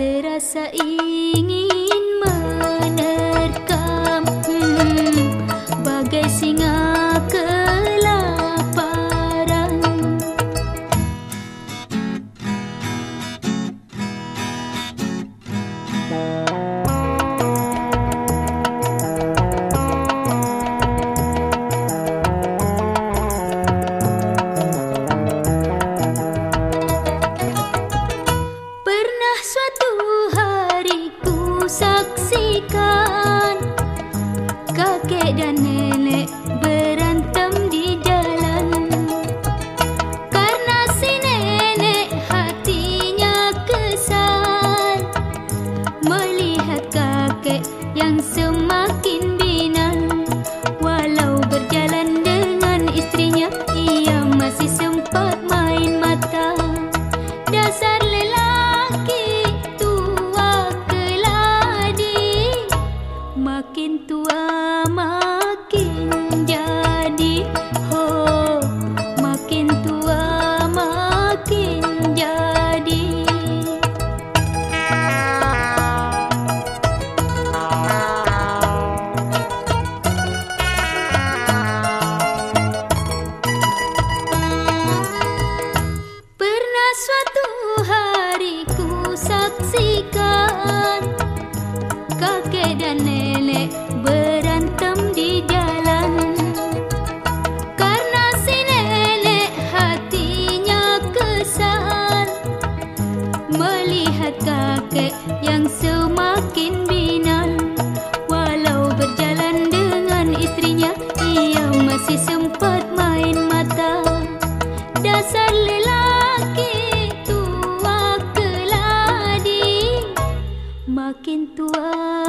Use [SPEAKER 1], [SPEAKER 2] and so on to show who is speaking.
[SPEAKER 1] serasa ingin menerkam hmm, bagai singa kelaparan hmm. berikan kakek dan nenek. makin jadi oh makin tua makin jadi. Pernah suatu hari ku saksikan kakek dan kakek yang semakin binan. Walau berjalan dengan istrinya Ia masih sempat main mata. Dasar lelaki tua keladi Makin tua